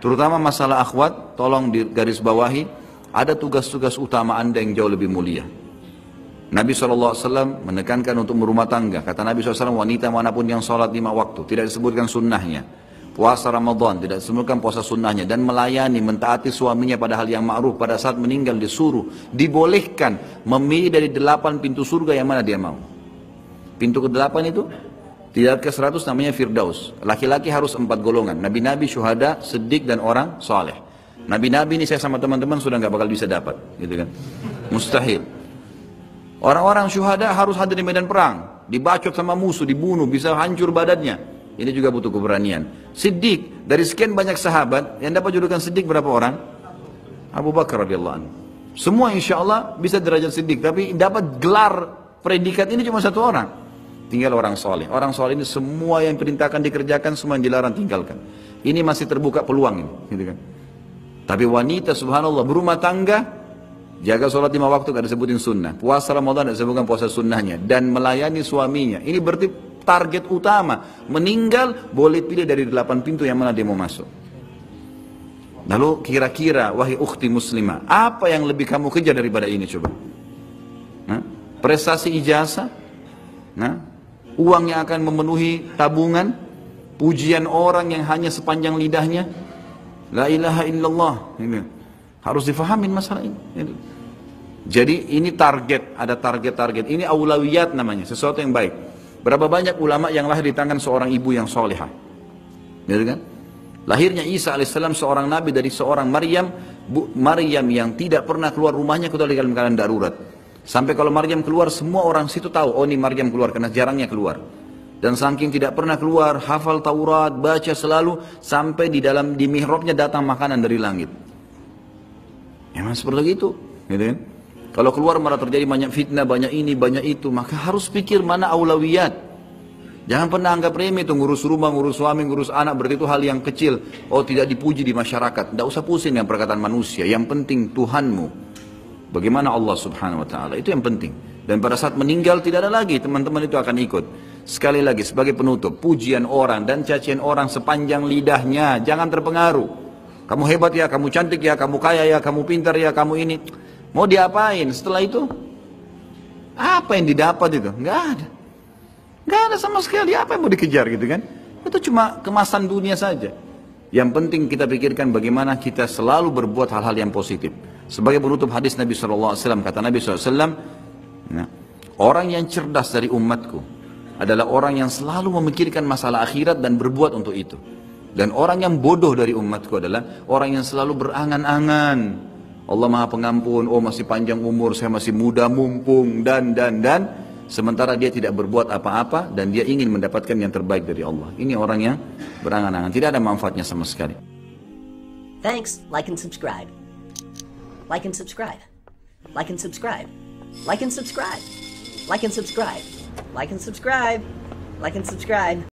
Terutama masalah akhwat, tolong di garis bawahi, ada tugas-tugas utama anda yang jauh lebih mulia. Nabi SAW menekankan untuk berumah tangga. Kata Nabi SAW, wanita mana pun yang sholat lima waktu, tidak disebutkan sunnahnya. Puasa Ramadan, tidak disebutkan puasa sunnahnya. Dan melayani, mentaati suaminya pada hal yang ma'ruf. Pada saat meninggal disuruh, dibolehkan memilih dari delapan pintu surga yang mana dia mau. Pintu ke delapan itu tidak ke seratus namanya Firdaus. Laki-laki harus empat golongan. Nabi-nabi, syuhada, sedik dan orang soleh. Nabi-nabi ini saya sama teman-teman sudah nggak bakal bisa dapat, gitu kan? Mustahil. Orang-orang syuhada harus hadir di medan perang, dibacot sama musuh, dibunuh, bisa hancur badannya. Ini juga butuh keberanian. Siddiq dari sekian banyak sahabat yang dapat julukan Siddiq berapa orang? Abu Bakar radhiyallahu anhu. Semua insya Allah bisa derajat Siddiq, tapi dapat gelar predikat ini cuma satu orang. Tinggal orang soleh. Orang soleh ini semua yang perintahkan dikerjakan, semua yang dilarang tinggalkan. Ini masih terbuka peluang ini. Gitu kan. Tapi wanita subhanallah berumah tangga, jaga sholat lima waktu gak disebutin sunnah. Puasa Ramadan gak disebutkan puasa sunnahnya. Dan melayani suaminya. Ini berarti target utama. Meninggal boleh pilih dari delapan pintu yang mana dia mau masuk. Lalu kira-kira wahai ukhti muslimah, apa yang lebih kamu kejar daripada ini coba? Nah, prestasi ijazah? Nah, uang yang akan memenuhi tabungan, pujian orang yang hanya sepanjang lidahnya. La ilaha illallah. Ini. Harus difahamin masalah ini. Jadi ini target, ada target-target. Ini aulawiyat namanya, sesuatu yang baik. Berapa banyak ulama yang lahir di tangan seorang ibu yang solehah. Gitu kan? Lahirnya Isa alaihissalam seorang nabi dari seorang Maryam, Bu, Maryam yang tidak pernah keluar rumahnya kecuali dalam keadaan darurat. Sampai kalau Maryam keluar, semua orang situ tahu, oh ini Maryam keluar, karena jarangnya keluar. Dan saking tidak pernah keluar, hafal Taurat, baca selalu, sampai di dalam di mihrabnya datang makanan dari langit. Mas seperti itu, gitu kan? Kalau keluar malah terjadi banyak fitnah, banyak ini, banyak itu, maka harus pikir mana aulawiyat. Jangan pernah anggap remeh itu ngurus rumah, ngurus suami, ngurus anak, berarti itu hal yang kecil. Oh tidak dipuji di masyarakat. Tidak usah pusing dengan perkataan manusia. Yang penting Tuhanmu. Bagaimana Allah subhanahu wa ta'ala. Itu yang penting. Dan pada saat meninggal tidak ada lagi teman-teman itu akan ikut. Sekali lagi sebagai penutup. Pujian orang dan cacian orang sepanjang lidahnya. Jangan terpengaruh. Kamu hebat ya, kamu cantik ya, kamu kaya ya, kamu pintar ya, kamu ini. Mau diapain setelah itu? Apa yang didapat itu? Enggak ada. Enggak ada sama sekali apa yang mau dikejar gitu kan. Itu cuma kemasan dunia saja. Yang penting kita pikirkan bagaimana kita selalu berbuat hal-hal yang positif. Sebagai penutup hadis Nabi SAW, kata Nabi SAW, nah, orang yang cerdas dari umatku adalah orang yang selalu memikirkan masalah akhirat dan berbuat untuk itu. Dan orang yang bodoh dari umatku adalah orang yang selalu berangan-angan. Allah maha pengampun, oh masih panjang umur, saya masih muda, mumpung, dan, dan, dan. Sementara dia tidak berbuat apa-apa dan dia ingin mendapatkan yang terbaik dari Allah. Ini orang yang berangan-angan, tidak ada manfaatnya sama sekali. Thanks, like and subscribe. Like and subscribe. Like and subscribe. Like and subscribe. Like and subscribe. Like and subscribe. Like and subscribe.